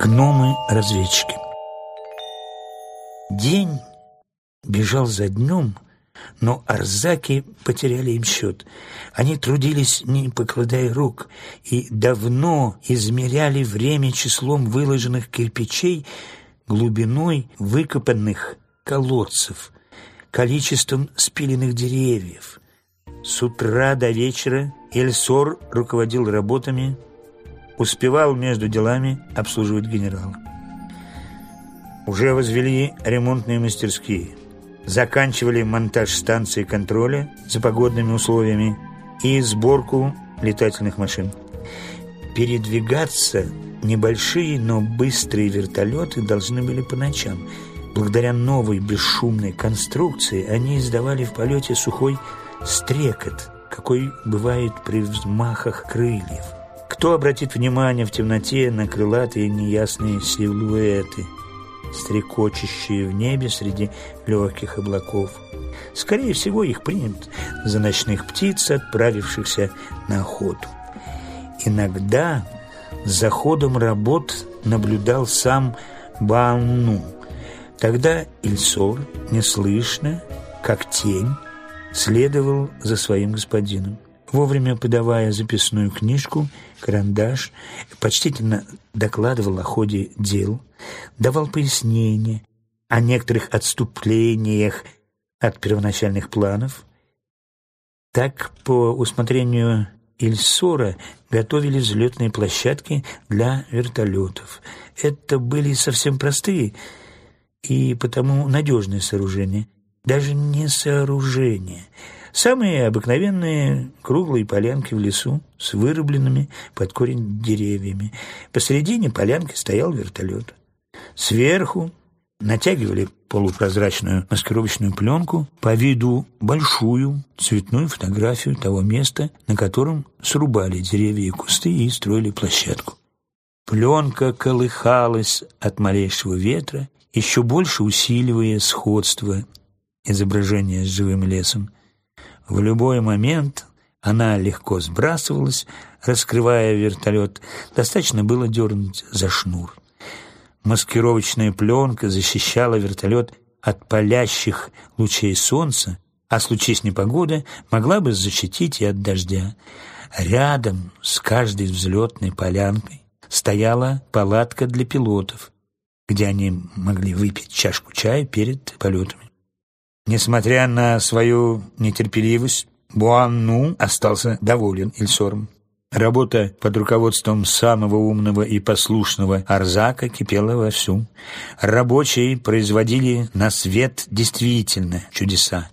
Гномы-разведчики День бежал за днем, но арзаки потеряли им счет. Они трудились, не покладая рук, и давно измеряли время числом выложенных кирпичей, глубиной выкопанных колодцев, количеством спиленных деревьев. С утра до вечера Эльсор руководил работами, успевал между делами обслуживать генерала. Уже возвели ремонтные мастерские, заканчивали монтаж станции контроля за погодными условиями и сборку летательных машин. Передвигаться небольшие, но быстрые вертолеты должны были по ночам. Благодаря новой бесшумной конструкции они издавали в полете сухой стрекот, какой бывает при взмахах крыльев. Кто обратит внимание в темноте на крылатые неясные силуэты – стрекочущие в небе среди легких облаков. Скорее всего, их примут за ночных птиц, отправившихся на охоту. Иногда за ходом работ наблюдал сам Банну. Тогда Ильсор, неслышно, как тень, следовал за своим господином вовремя подавая записную книжку, карандаш, почтительно докладывал о ходе дел, давал пояснения о некоторых отступлениях от первоначальных планов. Так, по усмотрению Ильсора готовили взлетные площадки для вертолетов. Это были совсем простые и потому надежные сооружения, даже не сооружения – Самые обыкновенные круглые полянки в лесу с вырубленными под корень деревьями. Посередине полянки стоял вертолет. Сверху натягивали полупрозрачную маскировочную пленку, по виду большую цветную фотографию того места, на котором срубали деревья и кусты и строили площадку. Пленка колыхалась от малейшего ветра, еще больше усиливая сходство изображения с живым лесом. В любой момент она легко сбрасывалась, раскрывая вертолет. Достаточно было дернуть за шнур. Маскировочная пленка защищала вертолет от палящих лучей солнца, а случись непогода, могла бы защитить и от дождя. Рядом с каждой взлетной полянкой стояла палатка для пилотов, где они могли выпить чашку чая перед полетами. Несмотря на свою нетерпеливость, Буанну остался доволен Ильсором. Работа под руководством самого умного и послушного Арзака кипела вовсю. Рабочие производили на свет действительно чудеса.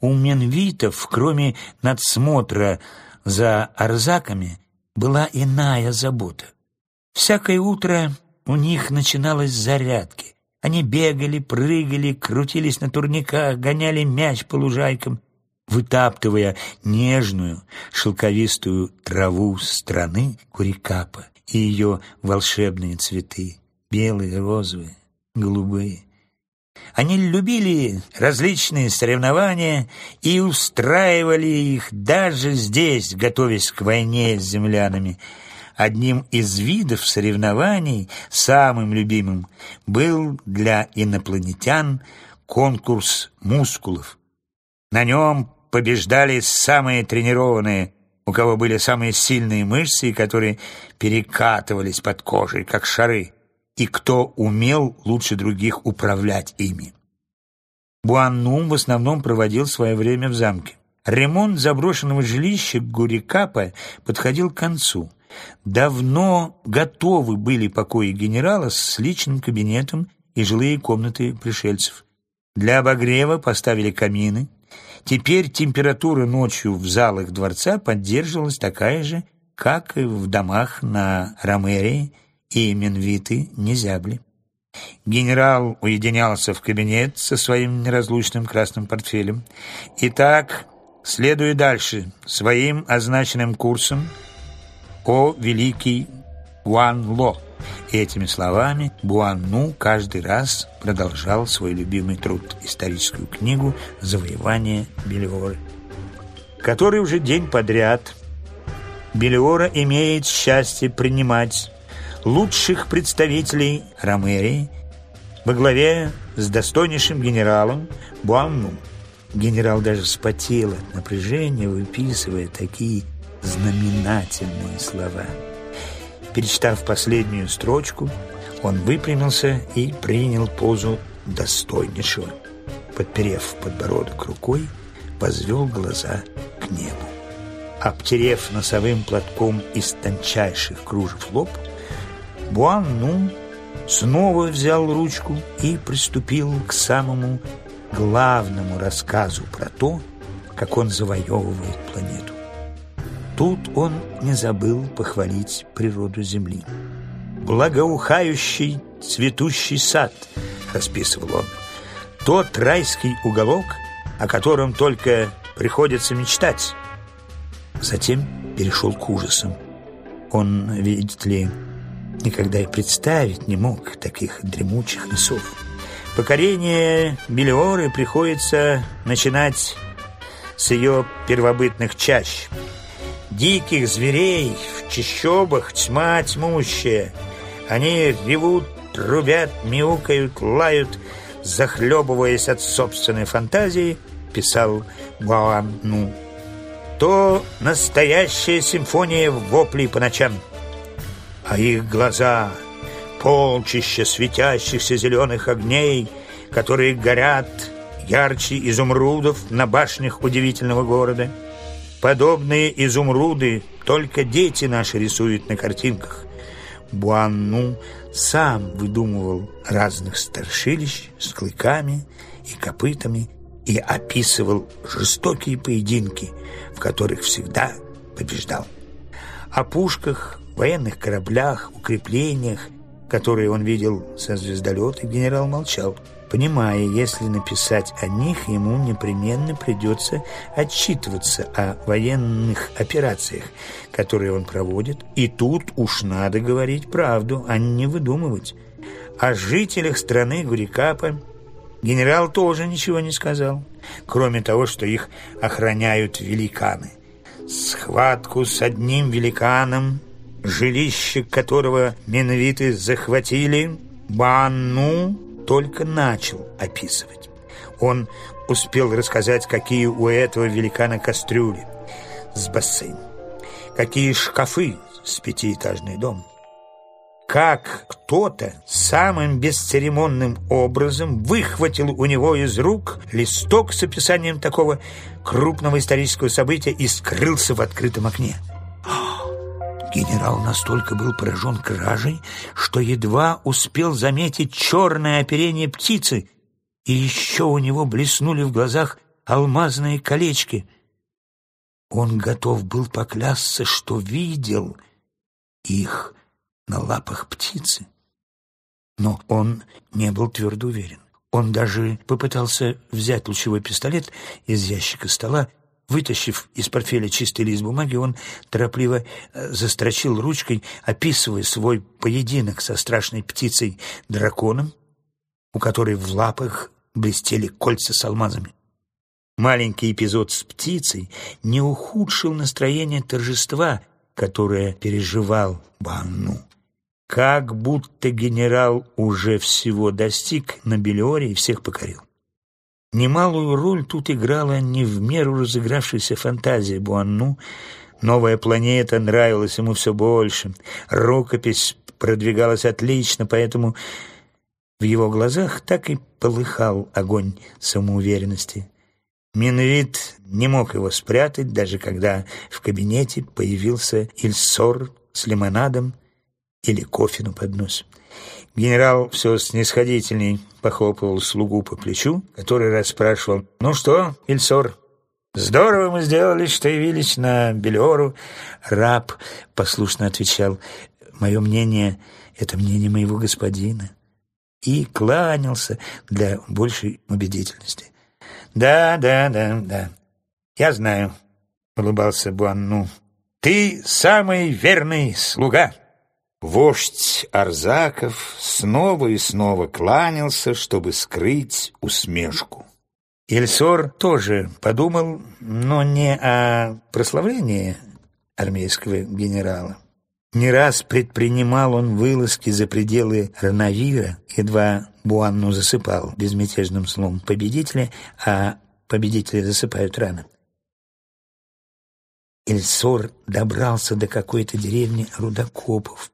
У менвитов, кроме надсмотра за Арзаками, была иная забота. Всякое утро у них начиналось зарядки. Они бегали, прыгали, крутились на турниках, гоняли мяч по лужайкам, вытаптывая нежную шелковистую траву страны Курикапа и ее волшебные цветы, белые, розовые, голубые. Они любили различные соревнования и устраивали их даже здесь, готовясь к войне с землянами – Одним из видов соревнований, самым любимым, был для инопланетян конкурс мускулов. На нем побеждали самые тренированные, у кого были самые сильные мышцы, которые перекатывались под кожей, как шары, и кто умел лучше других управлять ими. Буаннум в основном проводил свое время в замке. Ремонт заброшенного жилища Гурикапа подходил к концу. Давно готовы были покои генерала с личным кабинетом и жилые комнаты пришельцев. Для обогрева поставили камины. Теперь температура ночью в залах дворца поддерживалась такая же, как и в домах на Ромерии и Менвиты Незябли. Генерал уединялся в кабинет со своим неразлучным красным портфелем. Итак, следуя дальше своим означенным курсом, «О великий Гуан-Ло». Этими словами Буанну каждый раз продолжал свой любимый труд, историческую книгу «Завоевание Бельоры», который уже день подряд Белиора имеет счастье принимать лучших представителей Ромерии во главе с достойнейшим генералом Буанну. Генерал даже вспотел от напряжения, выписывая такие знаменательные слова. Перечитав последнюю строчку, он выпрямился и принял позу достойнейшего. Подперев подбородок рукой, возвел глаза к небу. Обтерев носовым платком из тончайших кружев лоб, Буан-Ну снова взял ручку и приступил к самому главному рассказу про то, как он завоевывает планету. Тут он не забыл похвалить природу Земли. «Благоухающий цветущий сад», — расписывал он, — «тот райский уголок, о котором только приходится мечтать». Затем перешел к ужасам. Он, видит ли, никогда и представить не мог таких дремучих лесов. Покорение Белиоры приходится начинать с ее первобытных чащ. Диких зверей в чащобах тьма тьмущая. Они ревут, трубят, мяукают, лают, захлебываясь от собственной фантазии, писал Гуану. То настоящая симфония воплей по ночам – а их глаза — полчища светящихся зеленых огней, которые горят ярче изумрудов на башнях удивительного города. Подобные изумруды только дети наши рисуют на картинках. Буанну сам выдумывал разных старшилищ с клыками и копытами и описывал жестокие поединки, в которых всегда побеждал. О пушках, военных кораблях, укреплениях, которые он видел со звездолета, генерал молчал, понимая, если написать о них, ему непременно придется отчитываться о военных операциях, которые он проводит, и тут уж надо говорить правду, а не выдумывать. О жителях страны Гурикапа генерал тоже ничего не сказал, кроме того, что их охраняют великаны. Схватку с одним великаном жилище которого менвиты захватили, Банну только начал описывать. Он успел рассказать, какие у этого великана кастрюли с бассейном, какие шкафы с пятиэтажный дом, как кто-то самым бесцеремонным образом выхватил у него из рук листок с описанием такого крупного исторического события и скрылся в открытом окне. Генерал настолько был поражен кражей, что едва успел заметить черное оперение птицы, и еще у него блеснули в глазах алмазные колечки. Он готов был поклясться, что видел их на лапах птицы. Но он не был твердо уверен. Он даже попытался взять лучевой пистолет из ящика стола Вытащив из портфеля чистый лист бумаги, он торопливо э, застрочил ручкой, описывая свой поединок со страшной птицей-драконом, у которой в лапах блестели кольца с алмазами. Маленький эпизод с птицей не ухудшил настроение торжества, которое переживал Банну. Как будто генерал уже всего достиг на Белиоре и всех покорил. Немалую роль тут играла не в меру разыгравшаяся фантазия Буанну. Новая планета нравилась ему все больше. Рукопись продвигалась отлично, поэтому в его глазах так и полыхал огонь самоуверенности. Минвит не мог его спрятать, даже когда в кабинете появился Ильсор с лимонадом или кофе на подносе. Генерал все снисходительней похлопывал слугу по плечу, который расспрашивал «Ну что, Ильсор, здорово мы сделали, что явились на Белиору?» Раб послушно отвечал «Мое мнение — это мнение моего господина» и кланялся для большей убедительности. «Да, да, да, да, я знаю», — улыбался Буанну. «Ты самый верный слуга». Вождь Арзаков снова и снова кланялся, чтобы скрыть усмешку. Ильсор тоже подумал, но не о прославлении, армейского генерала. Не раз предпринимал он вылазки за пределы Ранавира, едва Буанну засыпал безмятежным сном победителя, а победители засыпают рано. Эльсор добрался до какой-то деревни рудокопов.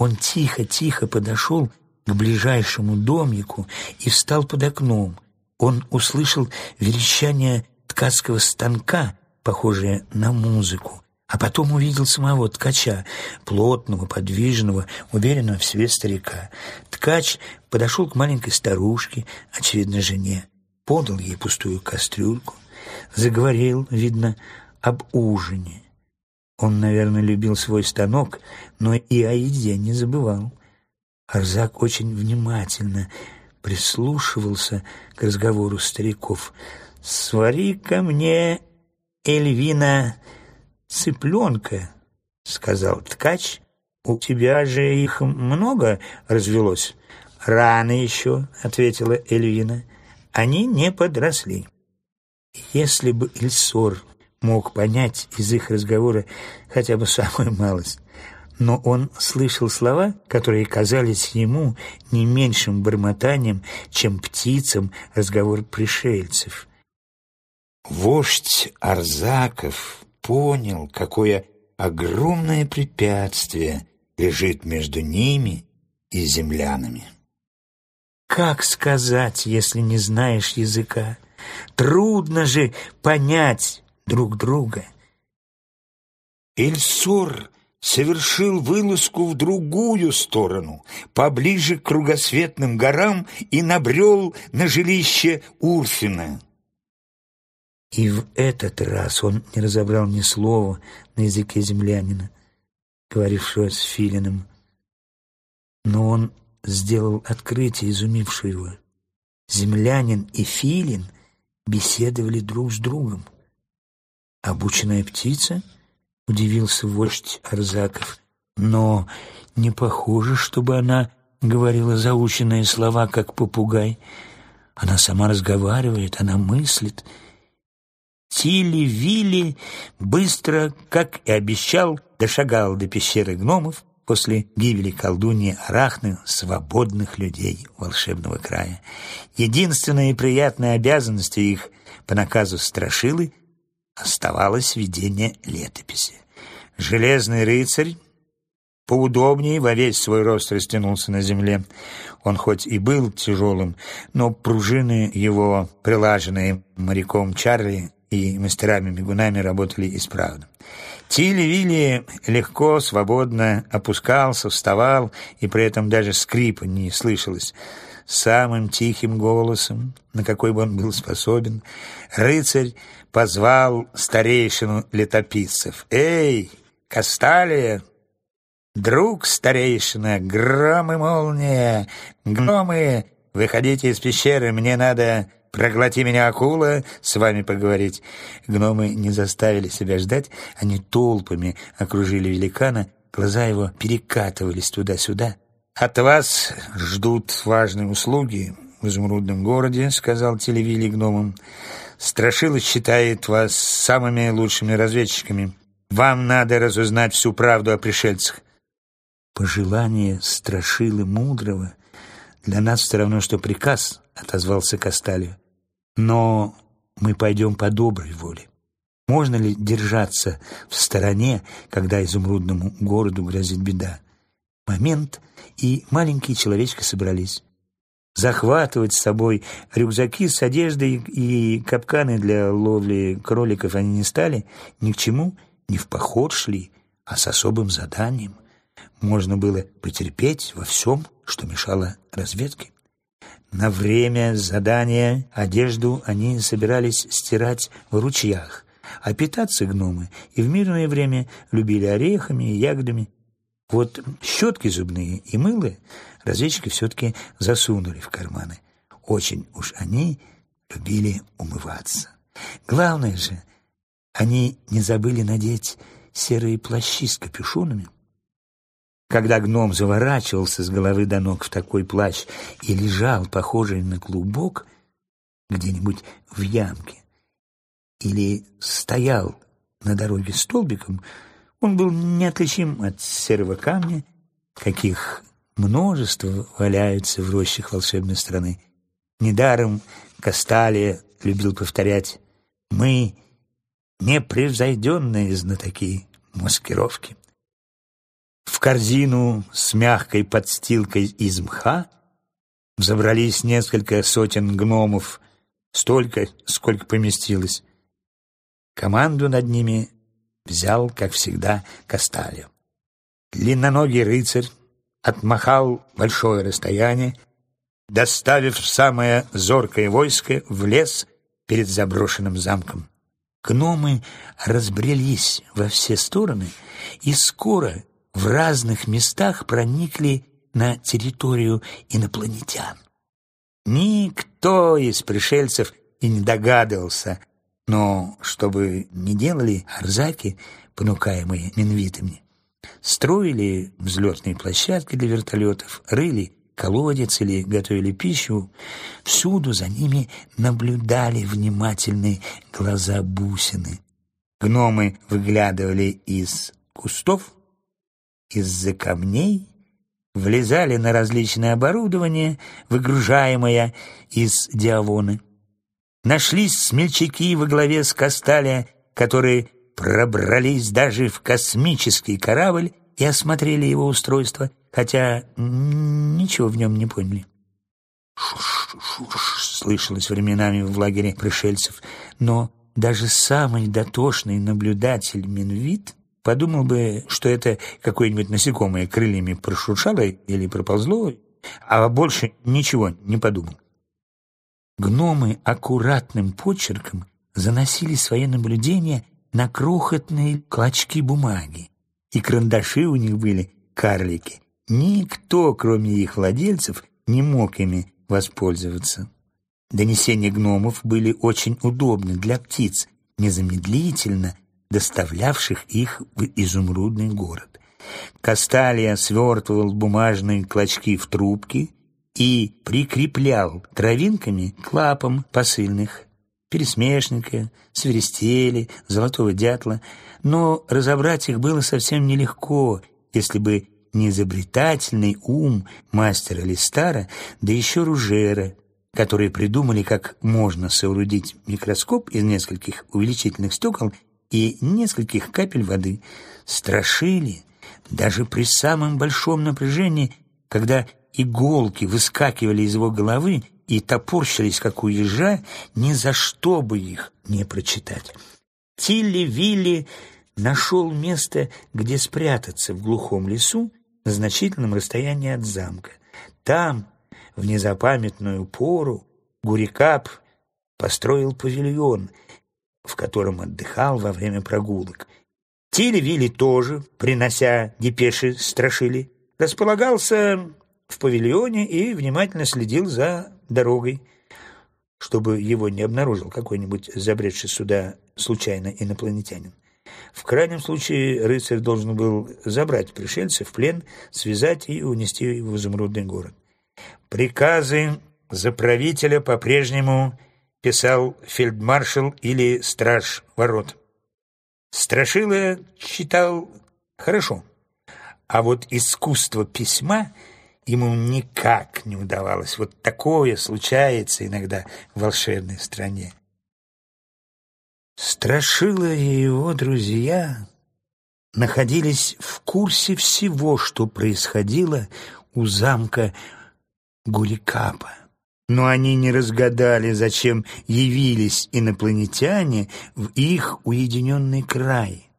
Он тихо-тихо подошел к ближайшему домику и встал под окном. Он услышал верещание ткацкого станка, похожее на музыку, а потом увидел самого ткача, плотного, подвижного, уверенного в себе старика. Ткач подошел к маленькой старушке, очевидно, жене, подал ей пустую кастрюльку, заговорил, видно, об ужине. Он, наверное, любил свой станок, но и о еде не забывал. Арзак очень внимательно прислушивался к разговору стариков. «Свари-ка мне, Эльвина, цыпленка», — сказал ткач. «У тебя же их много развелось?» «Рано еще», — ответила Эльвина. «Они не подросли». Если бы Ильсор мог понять из их разговора хотя бы самую малость, но он слышал слова, которые казались ему не меньшим бормотанием, чем птицам разговор пришельцев. Вождь Арзаков понял, какое огромное препятствие лежит между ними и землянами. Как сказать, если не знаешь языка? Трудно же понять друг друга. Эльсур совершил вылазку в другую сторону, поближе к кругосветным горам и набрел на жилище Урфина. И в этот раз он не разобрал ни слова на языке землянина, говорившего с Филином. Но он сделал открытие, изумившее его. Землянин и Филин беседовали друг с другом. Обученная птица — удивился вождь Арзаков. Но не похоже, чтобы она говорила заученные слова, как попугай. Она сама разговаривает, она мыслит. Тили-Вили быстро, как и обещал, дошагал до пещеры гномов после гибели колдуньи Арахны свободных людей волшебного края. Единственная и приятная обязанность их по наказу Страшилы оставалось ведение летописи. Железный рыцарь поудобнее во весь свой рост растянулся на земле. Он хоть и был тяжелым, но пружины его, прилаженные моряком Чарли и мастерами-мигунами, работали исправно. Тилли-Вилли легко, свободно опускался, вставал, и при этом даже скрипа не слышалось. Самым тихим голосом, на какой бы он был способен, рыцарь позвал старейшину летописцев. «Эй, Касталия, друг старейшина, гром и молния, гномы, выходите из пещеры, мне надо проглоти меня, акула, с вами поговорить». Гномы не заставили себя ждать, они толпами окружили великана, глаза его перекатывались туда-сюда. «От вас ждут важные услуги в изумрудном городе», — сказал Телевили гномам. Страшилыч считает вас самыми лучшими разведчиками. Вам надо разузнать всю правду о пришельцах». «Пожелание Страшилы Мудрого для нас все равно, что приказ», — отозвался Косталью. «Но мы пойдем по доброй воле. Можно ли держаться в стороне, когда изумрудному городу грозит беда? Момент, и маленькие человечки собрались захватывать с собой рюкзаки с одеждой и капканы для ловли кроликов они не стали, ни к чему, не в поход шли, а с особым заданием. Можно было потерпеть во всем, что мешало разведке. На время задания одежду они собирались стирать в ручьях, а питаться гномы и в мирное время любили орехами и ягодами. Вот щетки зубные и мыло разведчики все-таки засунули в карманы. Очень уж они любили умываться. Главное же, они не забыли надеть серые плащи с капюшонами. Когда гном заворачивался с головы до ног в такой плащ и лежал, похожий на клубок, где-нибудь в ямке, или стоял на дороге столбиком, Он был неотличим от серого камня, каких множество валяются в рощах волшебной страны. Недаром Касталия любил повторять «Мы непревзойденные знатоки маскировки». В корзину с мягкой подстилкой из мха забрались несколько сотен гномов, столько, сколько поместилось. Команду над ними взял, как всегда, Касталью. Длинноногий рыцарь отмахал большое расстояние, доставив самое зоркое войско в лес перед заброшенным замком. Гномы разбрелись во все стороны и скоро в разных местах проникли на территорию инопланетян. Никто из пришельцев и не догадывался, но чтобы не делали арзаки, понукаемые минвитами, строили взлетные площадки для вертолетов, рыли колодец или готовили пищу, всюду за ними наблюдали внимательные глаза бусины. Гномы выглядывали из кустов, из-за камней, влезали на различное оборудование, выгружаемое из диавоны. Нашлись смельчаки во главе с Касталя, которые пробрались даже в космический корабль и осмотрели его устройство, хотя ничего в нем не поняли. «Шуш-шуш» слышалось временами в лагере пришельцев, но даже самый дотошный наблюдатель Минвит подумал бы, что это какое-нибудь насекомое крыльями прошуршало или проползло, а больше ничего не подумал. Гномы аккуратным почерком заносили свои наблюдения на крохотные клочки бумаги, и карандаши у них были карлики. Никто, кроме их владельцев, не мог ими воспользоваться. Донесения гномов были очень удобны для птиц, незамедлительно доставлявших их в изумрудный город. Касталия свертывал бумажные клочки в трубки и прикреплял травинками к лапам посыльных, пересмешника, свиристели, золотого дятла, но разобрать их было совсем нелегко, если бы не изобретательный ум мастера Листара, да еще Ружера, которые придумали, как можно соорудить микроскоп из нескольких увеличительных стекол и нескольких капель воды, страшили даже при самом большом напряжении, когда иголки выскакивали из его головы и топорщились, как у ежа, ни за что бы их не прочитать. Тилли-Вилли нашел место, где спрятаться в глухом лесу на значительном расстоянии от замка. Там, в незапамятную пору, Гурикап построил павильон, в котором отдыхал во время прогулок. Тилли-Вилли тоже, принося депеши, страшили, располагался в павильоне и внимательно следил за дорогой, чтобы его не обнаружил какой-нибудь забредший сюда случайно инопланетянин. В крайнем случае рыцарь должен был забрать пришельца в плен, связать и унести в изумрудный город. Приказы за правителя по-прежнему писал фельдмаршал или страж ворот. Страшила читал хорошо, а вот искусство письма — ему никак не удавалось. Вот такое случается иногда в волшебной стране. Страшила и его друзья находились в курсе всего, что происходило у замка Гурикапа. Но они не разгадали, зачем явились инопланетяне в их уединенный край.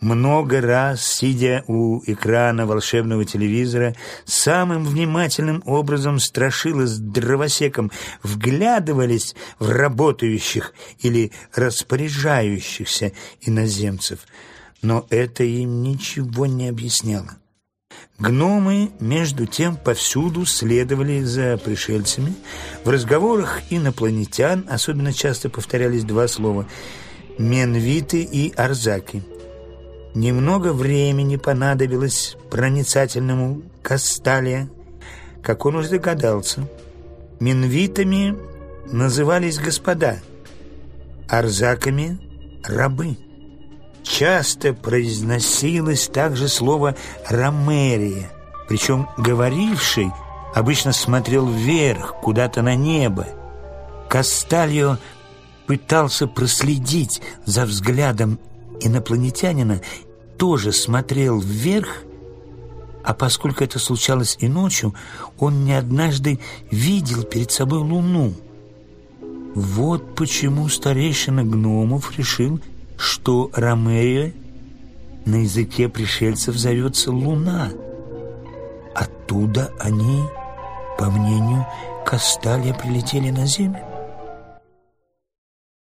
Много раз, сидя у экрана волшебного телевизора, самым внимательным образом страшило с дровосеком, вглядывались в работающих или распоряжающихся иноземцев, но это им ничего не объясняло. Гномы, между тем, повсюду следовали за пришельцами. В разговорах инопланетян особенно часто повторялись два слова «менвиты» и «арзаки». Немного времени понадобилось проницательному Касталия, как он уже догадался. Минвитами назывались господа, арзаками — рабы. часто произносилось также слово «ромерия», причем говоривший обычно смотрел вверх, куда-то на небо. Кастальо пытался проследить за взглядом инопланетянина, тоже смотрел вверх, а поскольку это случалось и ночью, он не однажды видел перед собой луну. Вот почему старейшина гномов решил, что Ромея на языке пришельцев зовется Луна. Оттуда они, по мнению Касталья, прилетели на Землю.